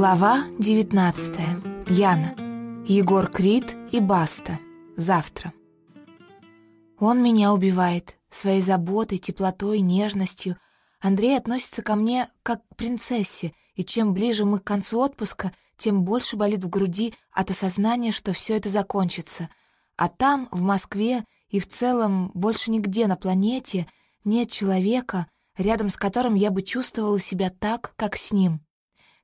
Глава 19. Яна. Егор Крид и Баста. Завтра. Он меня убивает. Своей заботой, теплотой, нежностью. Андрей относится ко мне как к принцессе, и чем ближе мы к концу отпуска, тем больше болит в груди от осознания, что все это закончится. А там, в Москве и в целом больше нигде на планете нет человека, рядом с которым я бы чувствовала себя так, как с ним.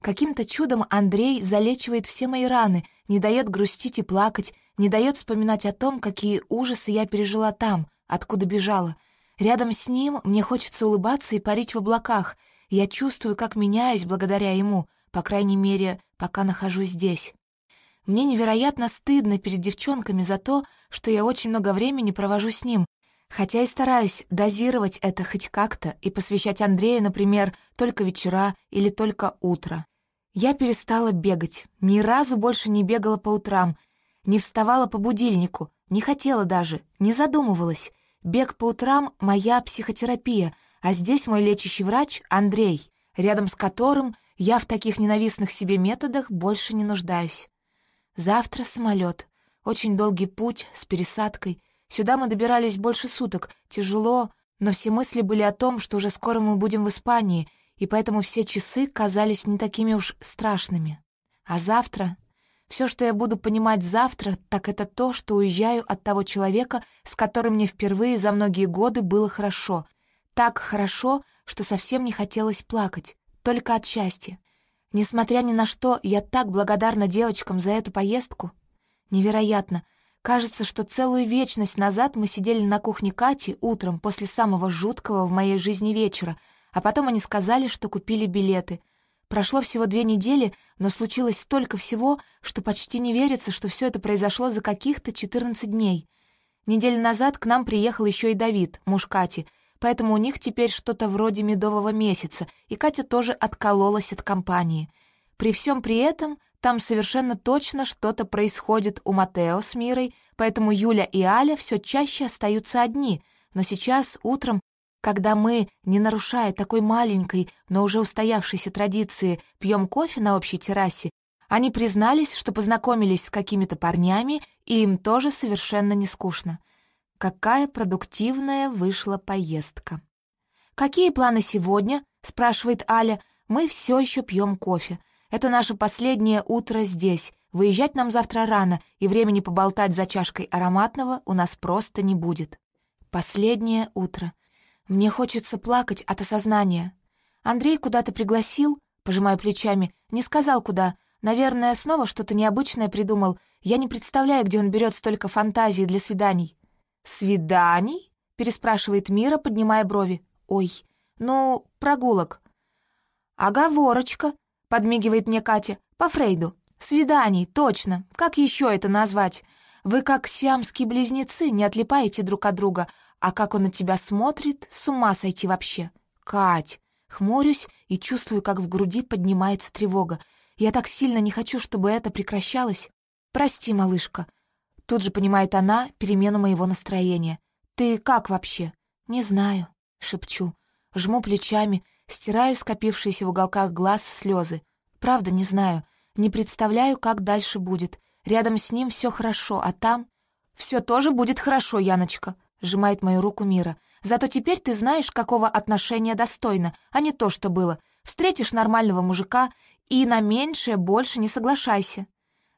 Каким-то чудом Андрей залечивает все мои раны, не дает грустить и плакать, не дает вспоминать о том, какие ужасы я пережила там, откуда бежала. Рядом с ним мне хочется улыбаться и парить в облаках. Я чувствую, как меняюсь благодаря ему, по крайней мере, пока нахожусь здесь. Мне невероятно стыдно перед девчонками за то, что я очень много времени провожу с ним, хотя и стараюсь дозировать это хоть как-то и посвящать Андрею, например, только вечера или только утро. Я перестала бегать, ни разу больше не бегала по утрам, не вставала по будильнику, не хотела даже, не задумывалась. Бег по утрам — моя психотерапия, а здесь мой лечащий врач Андрей, рядом с которым я в таких ненавистных себе методах больше не нуждаюсь. Завтра самолет, очень долгий путь с пересадкой. Сюда мы добирались больше суток, тяжело, но все мысли были о том, что уже скоро мы будем в Испании — и поэтому все часы казались не такими уж страшными. А завтра... Все, что я буду понимать завтра, так это то, что уезжаю от того человека, с которым мне впервые за многие годы было хорошо. Так хорошо, что совсем не хотелось плакать, только от счастья. Несмотря ни на что, я так благодарна девочкам за эту поездку. Невероятно. Кажется, что целую вечность назад мы сидели на кухне Кати утром после самого жуткого в моей жизни вечера — а потом они сказали, что купили билеты. Прошло всего две недели, но случилось столько всего, что почти не верится, что все это произошло за каких-то 14 дней. Неделю назад к нам приехал еще и Давид, муж Кати, поэтому у них теперь что-то вроде медового месяца, и Катя тоже откололась от компании. При всем при этом там совершенно точно что-то происходит у Матео с Мирой, поэтому Юля и Аля все чаще остаются одни, но сейчас, утром, когда мы, не нарушая такой маленькой, но уже устоявшейся традиции, пьем кофе на общей террасе, они признались, что познакомились с какими-то парнями, и им тоже совершенно не скучно. Какая продуктивная вышла поездка. «Какие планы сегодня?» — спрашивает Аля. «Мы все еще пьем кофе. Это наше последнее утро здесь. Выезжать нам завтра рано, и времени поболтать за чашкой ароматного у нас просто не будет». Последнее утро. Мне хочется плакать от осознания. Андрей куда-то пригласил, пожимая плечами, не сказал куда. Наверное, снова что-то необычное придумал. Я не представляю, где он берет столько фантазии для свиданий. «Свиданий?» — переспрашивает Мира, поднимая брови. «Ой, ну, прогулок». «Оговорочка», — подмигивает мне Катя, — «по Фрейду. Свиданий, точно. Как еще это назвать? Вы как сиамские близнецы не отлипаете друг от друга, а как он на тебя смотрит, с ума сойти вообще. Кать, хмурюсь и чувствую, как в груди поднимается тревога. Я так сильно не хочу, чтобы это прекращалось. Прости, малышка. Тут же понимает она перемену моего настроения. Ты как вообще? Не знаю, шепчу. Жму плечами, стираю скопившиеся в уголках глаз слезы. Правда, не знаю. Не представляю, как дальше будет. Рядом с ним все хорошо, а там... Все тоже будет хорошо, Яночка», — сжимает мою руку Мира. «Зато теперь ты знаешь, какого отношения достойно, а не то, что было. Встретишь нормального мужика и на меньшее больше не соглашайся».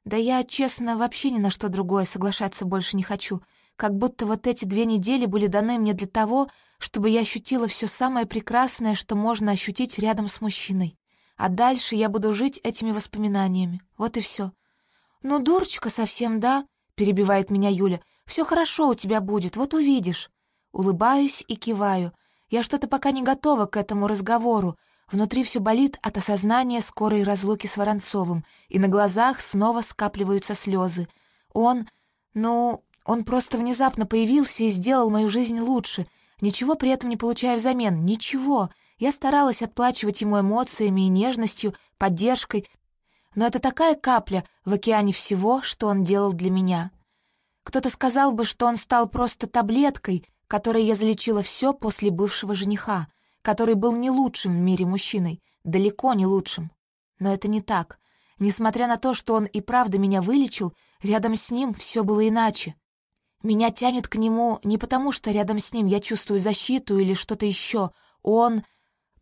Да я, честно, вообще ни на что другое соглашаться больше не хочу. Как будто вот эти две недели были даны мне для того, чтобы я ощутила все самое прекрасное, что можно ощутить рядом с мужчиной. А дальше я буду жить этими воспоминаниями. Вот и все. «Ну, дурочка совсем, да?» — перебивает меня Юля. «Все хорошо у тебя будет, вот увидишь». Улыбаюсь и киваю. Я что-то пока не готова к этому разговору. Внутри все болит от осознания скорой разлуки с Воронцовым, и на глазах снова скапливаются слезы. Он... ну... он просто внезапно появился и сделал мою жизнь лучше. Ничего при этом не получая взамен. Ничего. Я старалась отплачивать ему эмоциями и нежностью, поддержкой, но это такая капля в океане всего, что он делал для меня. Кто-то сказал бы, что он стал просто таблеткой, которой я залечила все после бывшего жениха, который был не лучшим в мире мужчиной, далеко не лучшим. Но это не так. Несмотря на то, что он и правда меня вылечил, рядом с ним все было иначе. Меня тянет к нему не потому, что рядом с ним я чувствую защиту или что-то еще. Он...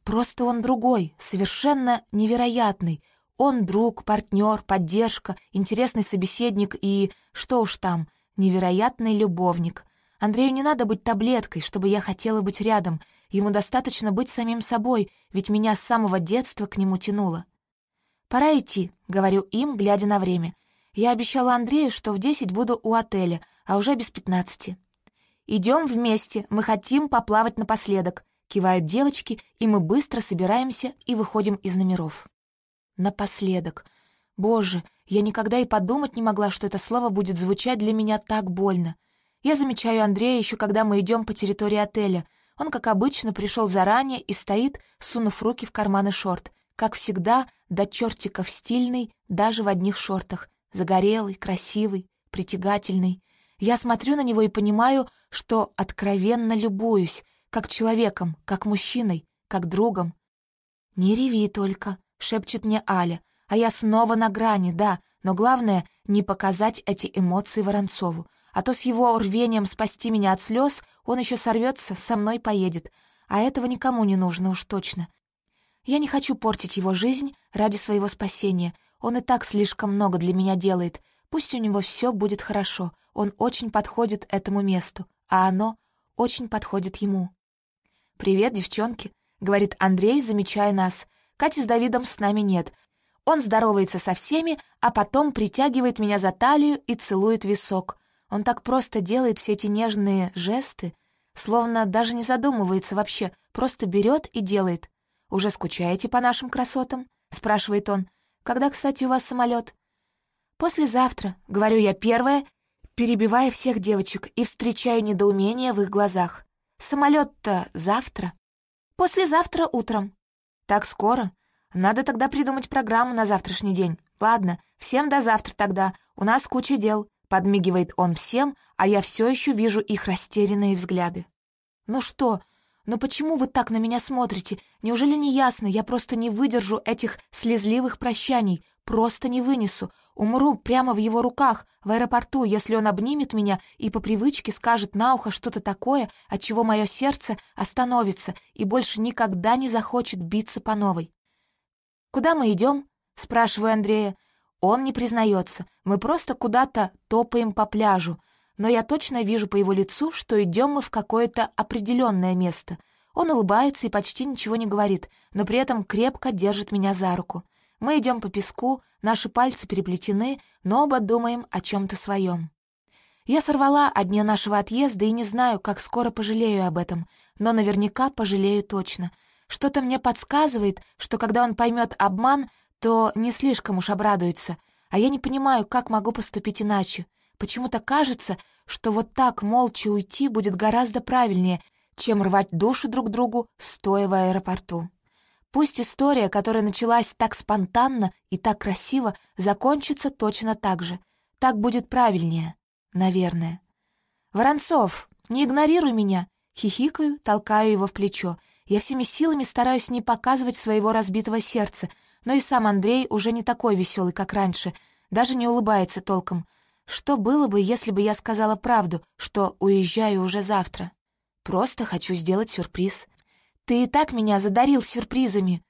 Просто он другой, совершенно невероятный. Он друг, партнер, поддержка, интересный собеседник и, что уж там, невероятный любовник. Андрею не надо быть таблеткой, чтобы я хотела быть рядом. Ему достаточно быть самим собой, ведь меня с самого детства к нему тянуло. «Пора идти», — говорю им, глядя на время. Я обещала Андрею, что в десять буду у отеля, а уже без пятнадцати. «Идем вместе, мы хотим поплавать напоследок», — кивают девочки, и мы быстро собираемся и выходим из номеров. «Напоследок». Боже, я никогда и подумать не могла, что это слово будет звучать для меня так больно. Я замечаю Андрея еще когда мы идем по территории отеля. Он, как обычно, пришел заранее и стоит, сунув руки в карманы шорт. Как всегда, до чертиков стильный, даже в одних шортах. Загорелый, красивый, притягательный. Я смотрю на него и понимаю, что откровенно любуюсь, как человеком, как мужчиной, как другом. «Не реви только», — шепчет мне Аля, а я снова на грани, да, но главное — не показать эти эмоции Воронцову, а то с его рвением спасти меня от слез он еще сорвется, со мной поедет, а этого никому не нужно уж точно. Я не хочу портить его жизнь ради своего спасения. Он и так слишком много для меня делает. Пусть у него все будет хорошо. Он очень подходит этому месту, а оно очень подходит ему. «Привет, девчонки», — говорит Андрей, замечая нас. Кати с Давидом с нами нет. Он здоровается со всеми, а потом притягивает меня за талию и целует висок. Он так просто делает все эти нежные жесты, словно даже не задумывается вообще, просто берет и делает. «Уже скучаете по нашим красотам?» — спрашивает он. «Когда, кстати, у вас самолет?» «Послезавтра», — говорю я первая, перебивая всех девочек и встречаю недоумение в их глазах. «Самолет-то завтра?» «Послезавтра утром». «Так скоро? Надо тогда придумать программу на завтрашний день. Ладно, всем до завтра тогда, у нас куча дел», — подмигивает он всем, а я все еще вижу их растерянные взгляды. «Ну что, но почему вы так на меня смотрите? Неужели не ясно? Я просто не выдержу этих слезливых прощаний. Просто не вынесу. Умру прямо в его руках, в аэропорту, если он обнимет меня и по привычке скажет на ухо что-то такое, от чего мое сердце остановится и больше никогда не захочет биться по новой. «Куда мы идем?» — спрашиваю Андрея. Он не признается. Мы просто куда-то топаем по пляжу но я точно вижу по его лицу, что идем мы в какое-то определенное место. Он улыбается и почти ничего не говорит, но при этом крепко держит меня за руку. Мы идем по песку, наши пальцы переплетены, но оба думаем о чем-то своем. Я сорвала о дне нашего отъезда и не знаю, как скоро пожалею об этом, но наверняка пожалею точно. Что-то мне подсказывает, что когда он поймет обман, то не слишком уж обрадуется, а я не понимаю, как могу поступить иначе. Почему-то кажется, что вот так молча уйти будет гораздо правильнее, чем рвать душу друг другу, стоя в аэропорту. Пусть история, которая началась так спонтанно и так красиво, закончится точно так же. Так будет правильнее, наверное. «Воронцов, не игнорируй меня!» Хихикаю, толкаю его в плечо. Я всеми силами стараюсь не показывать своего разбитого сердца, но и сам Андрей уже не такой веселый, как раньше, даже не улыбается толком. Что было бы, если бы я сказала правду, что уезжаю уже завтра? Просто хочу сделать сюрприз. Ты и так меня задарил сюрпризами.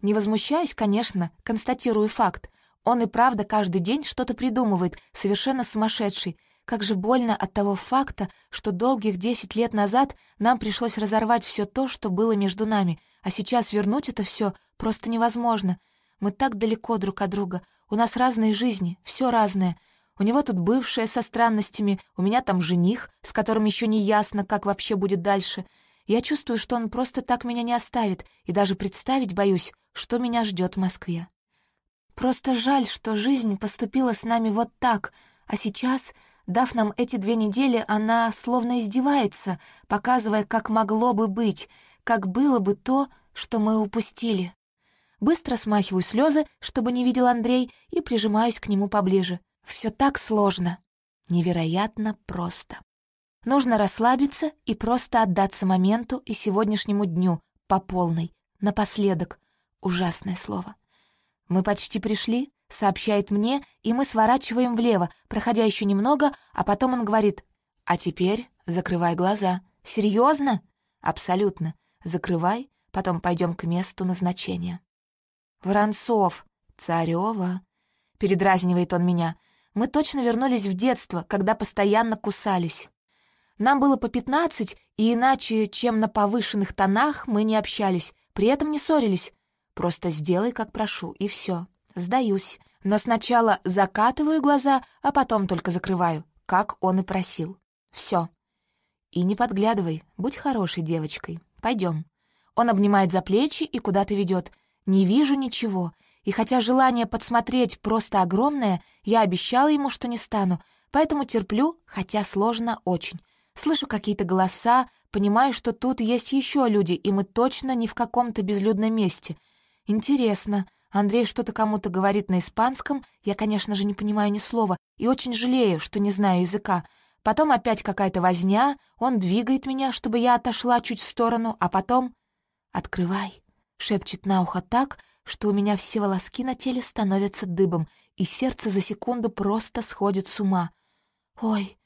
Не возмущаюсь, конечно, констатирую факт. Он и правда каждый день что-то придумывает, совершенно сумасшедший. Как же больно от того факта, что долгих десять лет назад нам пришлось разорвать все то, что было между нами, а сейчас вернуть это все просто невозможно. Мы так далеко друг от друга, у нас разные жизни, все разное — у него тут бывшая со странностями, у меня там жених, с которым еще не ясно, как вообще будет дальше. Я чувствую, что он просто так меня не оставит, и даже представить боюсь, что меня ждет в Москве. Просто жаль, что жизнь поступила с нами вот так, а сейчас, дав нам эти две недели, она словно издевается, показывая, как могло бы быть, как было бы то, что мы упустили. Быстро смахиваю слезы, чтобы не видел Андрей, и прижимаюсь к нему поближе — все так сложно, невероятно просто. Нужно расслабиться и просто отдаться моменту и сегодняшнему дню по полной, напоследок. Ужасное слово. «Мы почти пришли», — сообщает мне, и мы сворачиваем влево, проходя еще немного, а потом он говорит, «А теперь закрывай глаза». «Серьезно?» «Абсолютно. Закрывай, потом пойдем к месту назначения». «Воронцов! Царева!» — передразнивает он меня. «Мы точно вернулись в детство, когда постоянно кусались. Нам было по пятнадцать, и иначе, чем на повышенных тонах, мы не общались, при этом не ссорились. Просто сделай, как прошу, и все. Сдаюсь. Но сначала закатываю глаза, а потом только закрываю, как он и просил. Все. И не подглядывай, будь хорошей девочкой. Пойдем. Он обнимает за плечи и куда-то ведет. Не вижу ничего. И хотя желание подсмотреть просто огромное, я обещала ему, что не стану, поэтому терплю, хотя сложно очень. Слышу какие-то голоса, понимаю, что тут есть еще люди, и мы точно не в каком-то безлюдном месте. Интересно, Андрей что-то кому-то говорит на испанском, я, конечно же, не понимаю ни слова, и очень жалею, что не знаю языка. Потом опять какая-то возня, он двигает меня, чтобы я отошла чуть в сторону, а потом... «Открывай», — шепчет на ухо так, что у меня все волоски на теле становятся дыбом, и сердце за секунду просто сходит с ума. «Ой,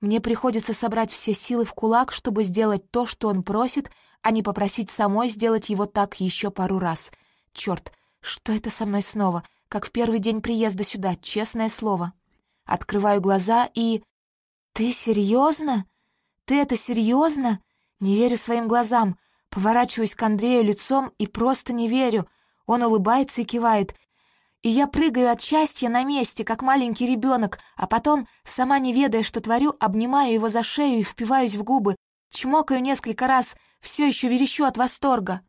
мне приходится собрать все силы в кулак, чтобы сделать то, что он просит, а не попросить самой сделать его так еще пару раз. Черт, что это со мной снова? Как в первый день приезда сюда, честное слово. Открываю глаза и... «Ты серьезно? Ты это серьезно?» Не верю своим глазам. Поворачиваюсь к Андрею лицом и просто не верю. Он улыбается и кивает и я прыгаю от счастья на месте, как маленький ребенок, а потом, сама не ведая, что творю, обнимаю его за шею и впиваюсь в губы, чмокаю несколько раз, все еще верещу от восторга.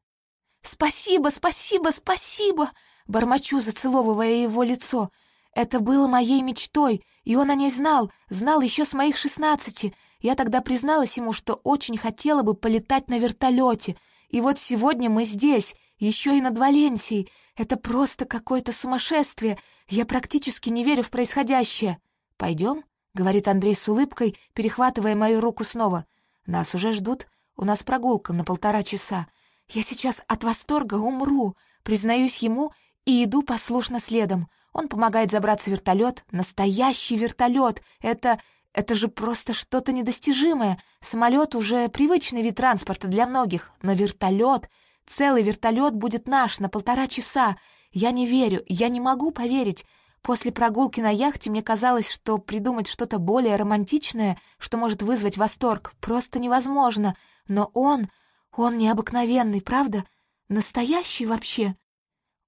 «Спасибо, спасибо, спасибо!» — бормочу, зацеловывая его лицо. Это было моей мечтой, и он о ней знал, знал еще с моих шестнадцати. Я тогда призналась ему, что очень хотела бы полетать на вертолете, и вот сегодня мы здесь, еще и над Валенсией. Это просто какое-то сумасшествие. Я практически не верю в происходящее. Пойдем, говорит Андрей с улыбкой, перехватывая мою руку снова. Нас уже ждут. У нас прогулка на полтора часа. Я сейчас от восторга умру, признаюсь ему, и иду послушно следом. Он помогает забраться в вертолет. Настоящий вертолет. Это... Это же просто что-то недостижимое. Самолет уже привычный вид транспорта для многих, но вертолет Целый вертолет будет наш на полтора часа. Я не верю, я не могу поверить. После прогулки на яхте мне казалось, что придумать что-то более романтичное, что может вызвать восторг, просто невозможно. Но он, он необыкновенный, правда? Настоящий вообще.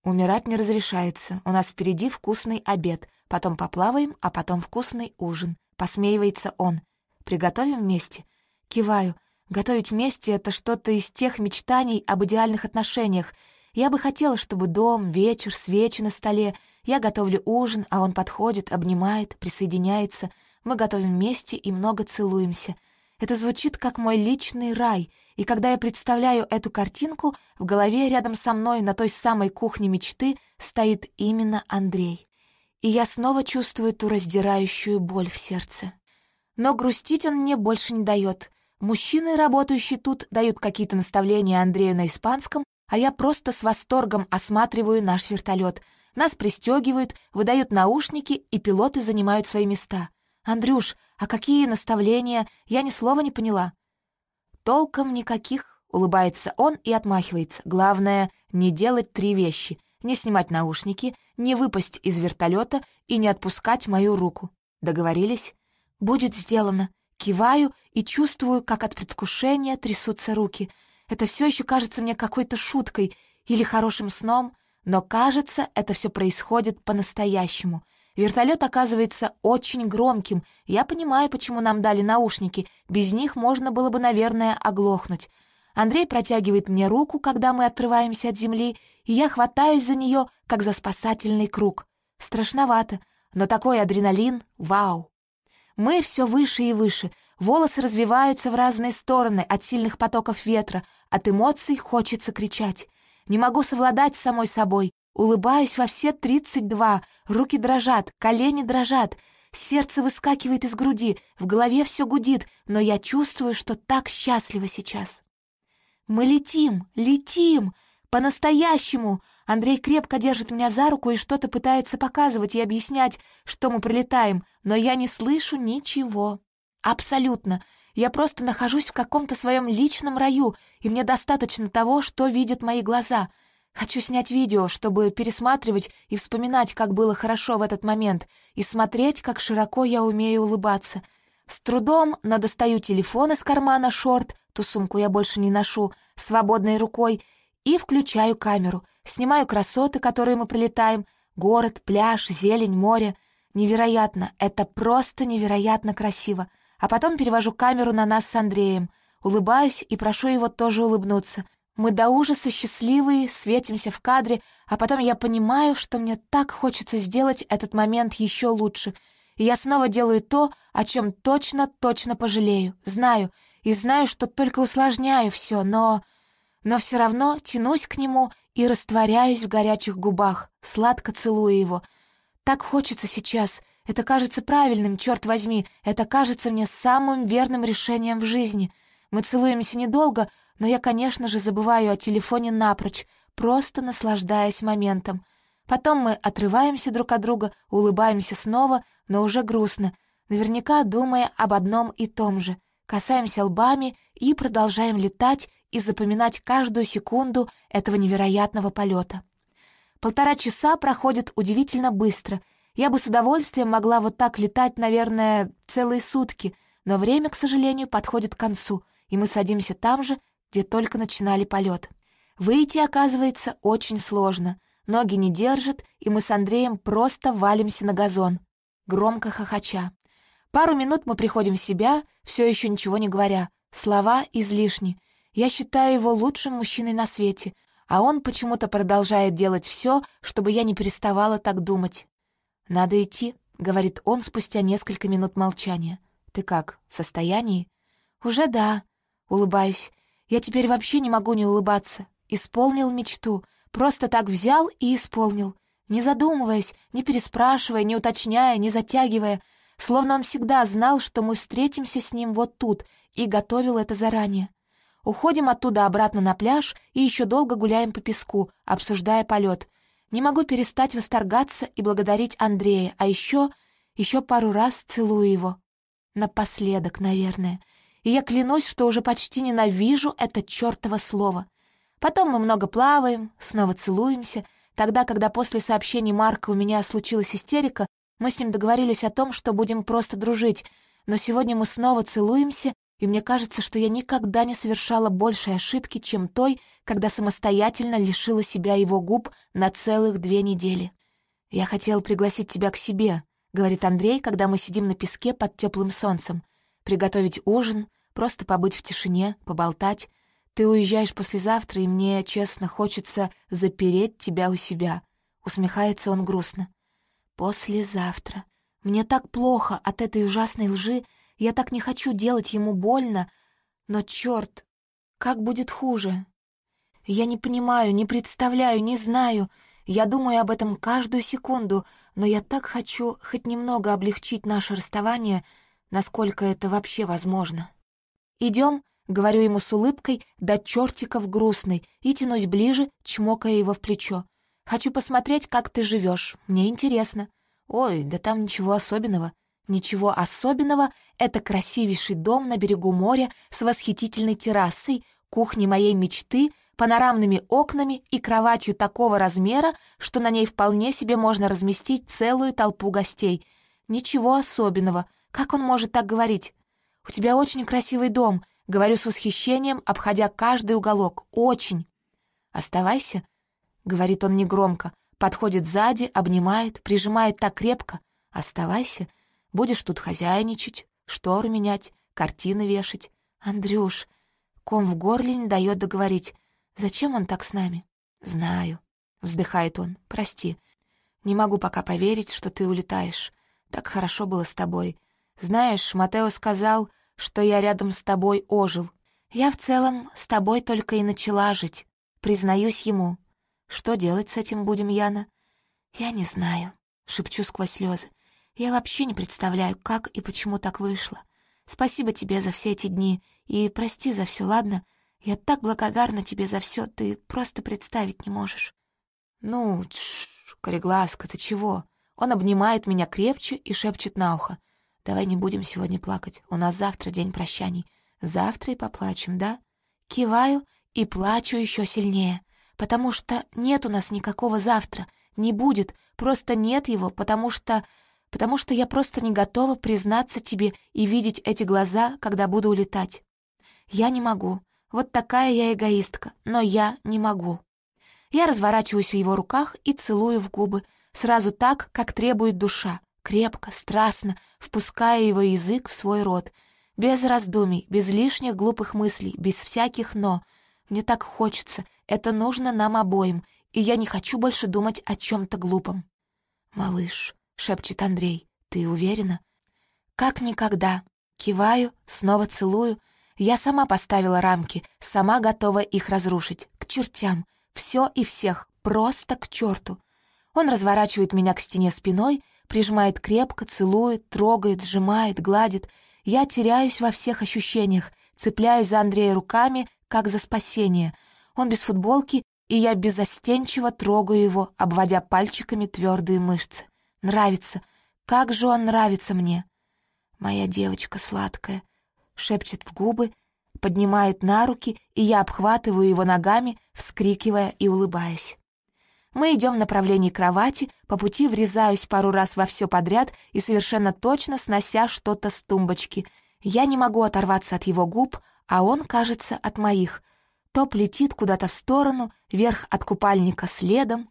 Умирать не разрешается. У нас впереди вкусный обед. Потом поплаваем, а потом вкусный ужин. Посмеивается он. Приготовим вместе. Киваю. Готовить вместе — это что-то из тех мечтаний об идеальных отношениях. Я бы хотела, чтобы дом, вечер, свечи на столе. Я готовлю ужин, а он подходит, обнимает, присоединяется. Мы готовим вместе и много целуемся. Это звучит как мой личный рай, и когда я представляю эту картинку, в голове рядом со мной на той самой кухне мечты стоит именно Андрей. И я снова чувствую ту раздирающую боль в сердце. Но грустить он мне больше не дает — Мужчины, работающие тут, дают какие-то наставления Андрею на испанском, а я просто с восторгом осматриваю наш вертолет. Нас пристегивают, выдают наушники, и пилоты занимают свои места. «Андрюш, а какие наставления? Я ни слова не поняла». «Толком никаких», — улыбается он и отмахивается. «Главное, не делать три вещи. Не снимать наушники, не выпасть из вертолета и не отпускать мою руку. Договорились?» «Будет сделано», Киваю и чувствую, как от предвкушения трясутся руки. Это все еще кажется мне какой-то шуткой или хорошим сном, но кажется, это все происходит по-настоящему. Вертолет оказывается очень громким. Я понимаю, почему нам дали наушники. Без них можно было бы, наверное, оглохнуть. Андрей протягивает мне руку, когда мы отрываемся от земли, и я хватаюсь за нее, как за спасательный круг. Страшновато, но такой адреналин — вау! Мы все выше и выше, волосы развиваются в разные стороны от сильных потоков ветра, от эмоций хочется кричать. Не могу совладать с самой собой, улыбаюсь во все тридцать два, руки дрожат, колени дрожат, сердце выскакивает из груди, в голове все гудит, но я чувствую, что так счастлива сейчас. Мы летим, летим, По-настоящему! Андрей крепко держит меня за руку и что-то пытается показывать и объяснять, что мы прилетаем, но я не слышу ничего. Абсолютно. Я просто нахожусь в каком-то своем личном раю, и мне достаточно того, что видят мои глаза. Хочу снять видео, чтобы пересматривать и вспоминать, как было хорошо в этот момент, и смотреть, как широко я умею улыбаться. С трудом, но достаю телефон из кармана шорт, ту сумку я больше не ношу, свободной рукой, и включаю камеру, снимаю красоты, которые мы прилетаем, город, пляж, зелень, море. Невероятно, это просто невероятно красиво. А потом перевожу камеру на нас с Андреем, улыбаюсь и прошу его тоже улыбнуться. Мы до ужаса счастливые, светимся в кадре, а потом я понимаю, что мне так хочется сделать этот момент еще лучше. И я снова делаю то, о чем точно-точно пожалею. Знаю, и знаю, что только усложняю все, но... Но все равно тянусь к нему и растворяюсь в горячих губах, сладко целую его. Так хочется сейчас — это кажется правильным, черт возьми. Это кажется мне самым верным решением в жизни. Мы целуемся недолго, но я, конечно же, забываю о телефоне напрочь, просто наслаждаясь моментом. Потом мы отрываемся друг от друга, улыбаемся снова, но уже грустно, наверняка думая об одном и том же. Касаемся лбами и продолжаем летать и запоминать каждую секунду этого невероятного полета. Полтора часа проходят удивительно быстро — я бы с удовольствием могла вот так летать, наверное, целые сутки, но время, к сожалению, подходит к концу, и мы садимся там же, где только начинали полет. Выйти, оказывается, очень сложно. Ноги не держат, и мы с Андреем просто валимся на газон, громко хохоча. Пару минут мы приходим в себя, все еще ничего не говоря. Слова излишни. Я считаю его лучшим мужчиной на свете, а он почему-то продолжает делать все, чтобы я не переставала так думать. «Надо идти», — говорит он спустя несколько минут молчания. «Ты как, в состоянии?» «Уже да», — улыбаюсь. «Я теперь вообще не могу не улыбаться. Исполнил мечту. Просто так взял и исполнил. Не задумываясь, не переспрашивая, не уточняя, не затягивая. Словно он всегда знал, что мы встретимся с ним вот тут, и готовил это заранее. Уходим оттуда обратно на пляж и еще долго гуляем по песку, обсуждая полет. Не могу перестать восторгаться и благодарить Андрея, а еще, еще пару раз целую его. Напоследок, наверное. И я клянусь, что уже почти ненавижу это чертово слово. Потом мы много плаваем, снова целуемся. Тогда, когда после сообщений Марка у меня случилась истерика, мы с ним договорились о том, что будем просто дружить, но сегодня мы снова целуемся и мне кажется, что я никогда не совершала большей ошибки, чем той, когда самостоятельно лишила себя его губ на целых две недели. «Я хотел пригласить тебя к себе», — говорит Андрей, когда мы сидим на песке под теплым солнцем. «Приготовить ужин, просто побыть в тишине, поболтать. Ты уезжаешь послезавтра, и мне, честно, хочется запереть тебя у себя». Усмехается он грустно. «Послезавтра. Мне так плохо от этой ужасной лжи, я так не хочу делать ему больно, но, черт, как будет хуже? Я не понимаю, не представляю, не знаю. Я думаю об этом каждую секунду, но я так хочу хоть немного облегчить наше расставание, насколько это вообще возможно. Идем, говорю ему с улыбкой, до чертиков грустной, и тянусь ближе, чмокая его в плечо. Хочу посмотреть, как ты живешь. Мне интересно. Ой, да там ничего особенного. Ничего особенного, это красивейший дом на берегу моря с восхитительной террасой, кухней моей мечты, панорамными окнами и кроватью такого размера, что на ней вполне себе можно разместить целую толпу гостей. Ничего особенного. Как он может так говорить? «У тебя очень красивый дом», — говорю с восхищением, обходя каждый уголок. «Очень». «Оставайся», — говорит он негромко, подходит сзади, обнимает, прижимает так крепко. «Оставайся», Будешь тут хозяйничать, шторы менять, картины вешать. Андрюш, ком в горле не дает договорить. Зачем он так с нами? Знаю. Вздыхает он. Прости. Не могу пока поверить, что ты улетаешь. Так хорошо было с тобой. Знаешь, Матео сказал, что я рядом с тобой ожил. Я в целом с тобой только и начала жить. Признаюсь ему. Что делать с этим будем, Яна? Я не знаю. Шепчу сквозь слезы. Я вообще не представляю, как и почему так вышло. Спасибо тебе за все эти дни и прости за все, ладно? Я так благодарна тебе за все, ты просто представить не можешь». «Ну, тш, кореглазка, ты чего?» Он обнимает меня крепче и шепчет на ухо. «Давай не будем сегодня плакать, у нас завтра день прощаний. Завтра и поплачем, да?» Киваю и плачу еще сильнее, потому что нет у нас никакого завтра, не будет, просто нет его, потому что... потому что я просто не готова признаться тебе и видеть эти глаза, когда буду улетать. Я не могу. Вот такая я эгоистка, но я не могу. Я разворачиваюсь в его руках и целую в губы, сразу так, как требует душа, крепко, страстно, впуская его язык в свой рот, без раздумий, без лишних глупых мыслей, без всяких «но». Мне так хочется, это нужно нам обоим, и я не хочу больше думать о чем-то глупом. «Малыш», — шепчет Андрей, — «ты уверена?» «Как никогда». Киваю, снова целую. Я сама поставила рамки, сама готова их разрушить. К чертям. Все и всех. Просто к черту. Он разворачивает меня к стене спиной, прижимает крепко, целует, трогает, сжимает, гладит. Я теряюсь во всех ощущениях, цепляюсь за Андрея руками, как за спасение. Он без футболки, и я безостенчиво трогаю его, обводя пальчиками твердые мышцы. Нравится. Как же он нравится мне. «Моя девочка сладкая», — шепчет в губы, поднимает на руки, и я обхватываю его ногами, вскрикивая и улыбаясь. Мы идем в направлении кровати, по пути врезаюсь пару раз во все подряд и совершенно точно снося что-то с тумбочки. Я не могу оторваться от его губ, а он, кажется, от моих. Топ летит куда-то в сторону, вверх от купальника следом.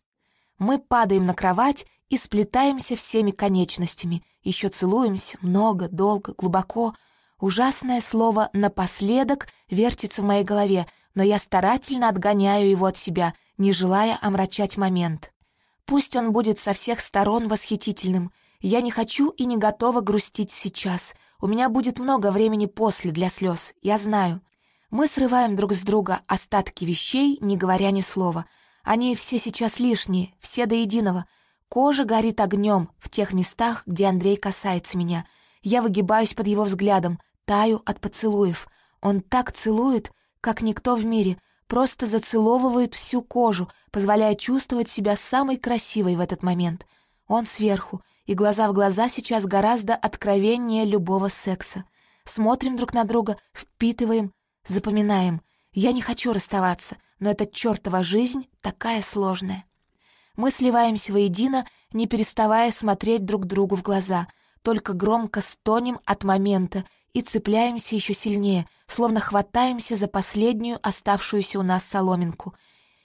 Мы падаем на кровать и сплетаемся всеми конечностями, еще целуемся много, долго, глубоко. Ужасное слово «напоследок» вертится в моей голове, но я старательно отгоняю его от себя — не желая омрачать момент. Пусть он будет со всех сторон восхитительным. Я не хочу и не готова грустить сейчас. У меня будет много времени после для слез, я знаю. Мы срываем друг с друга остатки вещей, не говоря ни слова. Они все сейчас лишние, все до единого. Кожа горит огнем в тех местах, где Андрей касается меня. Я выгибаюсь под его взглядом, таю от поцелуев. Он так целует, как никто в мире, просто зацеловывает всю кожу, позволяя чувствовать себя самой красивой в этот момент. Он сверху, и глаза в глаза сейчас гораздо откровеннее любого секса. Смотрим друг на друга, впитываем, запоминаем. Я не хочу расставаться, но эта чертова жизнь такая сложная. Мы сливаемся воедино, не переставая смотреть друг другу в глаза, только громко стонем от момента и цепляемся еще сильнее, словно хватаемся за последнюю оставшуюся у нас соломинку.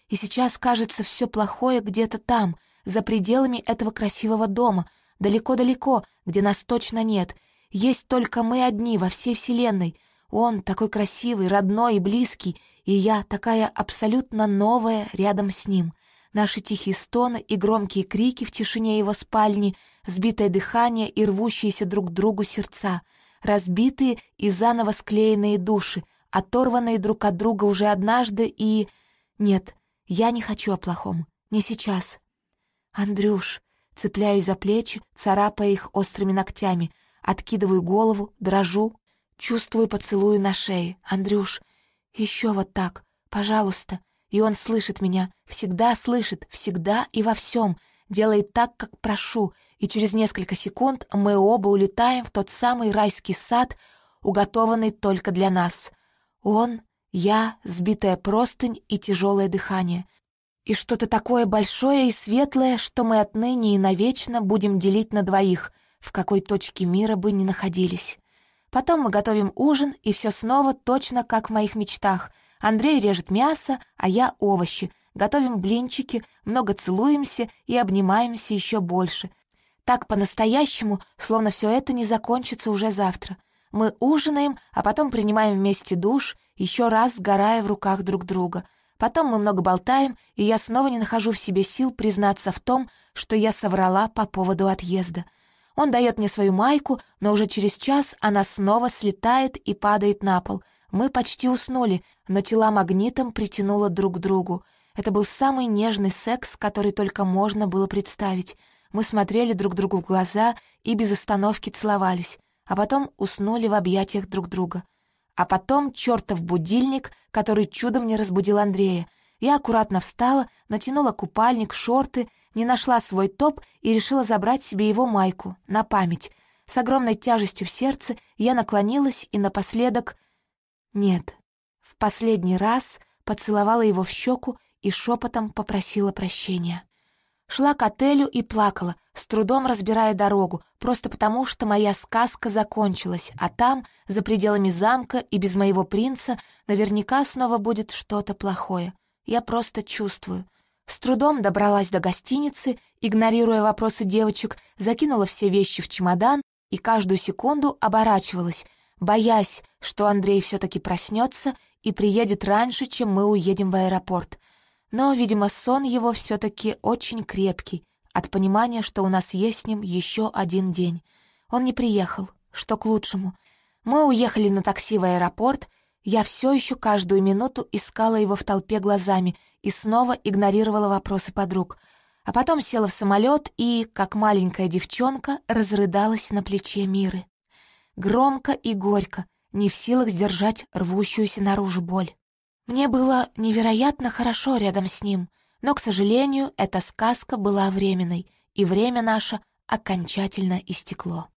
И сейчас кажется все плохое где-то там, за пределами этого красивого дома, далеко-далеко, где нас точно нет. Есть только мы одни во всей вселенной. Он такой красивый, родной и близкий, и я такая абсолютно новая рядом с ним. Наши тихие стоны и громкие крики в тишине его спальни, сбитое дыхание и рвущиеся друг к другу сердца — разбитые и заново склеенные души, оторванные друг от друга уже однажды и... Нет, я не хочу о плохом. Не сейчас. Андрюш, цепляюсь за плечи, царапая их острыми ногтями, откидываю голову, дрожу, чувствую поцелуй на шее. Андрюш, еще вот так, пожалуйста. И он слышит меня, всегда слышит, всегда и во всем — делает так, как прошу, и через несколько секунд мы оба улетаем в тот самый райский сад, уготованный только для нас. Он, я, сбитая простынь и тяжелое дыхание. И что-то такое большое и светлое, что мы отныне и навечно будем делить на двоих, в какой точке мира бы ни находились. Потом мы готовим ужин, и все снова точно как в моих мечтах. Андрей режет мясо, а я овощи — готовим блинчики, много целуемся и обнимаемся еще больше. Так по-настоящему, словно все это не закончится уже завтра. Мы ужинаем, а потом принимаем вместе душ, еще раз сгорая в руках друг друга. Потом мы много болтаем, и я снова не нахожу в себе сил признаться в том, что я соврала по поводу отъезда. Он дает мне свою майку, но уже через час она снова слетает и падает на пол. Мы почти уснули, но тела магнитом притянуло друг к другу. Это был самый нежный секс, который только можно было представить. Мы смотрели друг другу в глаза и без остановки целовались, а потом уснули в объятиях друг друга. А потом чертов будильник, который чудом не разбудил Андрея. Я аккуратно встала, натянула купальник, шорты, не нашла свой топ и решила забрать себе его майку на память. С огромной тяжестью в сердце я наклонилась и напоследок... Нет, в последний раз поцеловала его в щеку и шепотом попросила прощения. Шла к отелю и плакала, с трудом разбирая дорогу, просто потому, что моя сказка закончилась, а там, за пределами замка и без моего принца, наверняка снова будет что-то плохое. Я просто чувствую. С трудом добралась до гостиницы, игнорируя вопросы девочек, закинула все вещи в чемодан и каждую секунду оборачивалась, боясь, что Андрей все-таки проснется и приедет раньше, чем мы уедем в аэропорт — но, видимо, сон его все-таки очень крепкий, от понимания, что у нас есть с ним еще один день. Он не приехал, что к лучшему. Мы уехали на такси в аэропорт, я все еще каждую минуту искала его в толпе глазами и снова игнорировала вопросы подруг. А потом села в самолет и, как маленькая девчонка, разрыдалась на плече Миры. Громко и горько, не в силах сдержать рвущуюся наружу боль. Мне было невероятно хорошо рядом с ним, но, к сожалению, эта сказка была временной, и время наше окончательно истекло.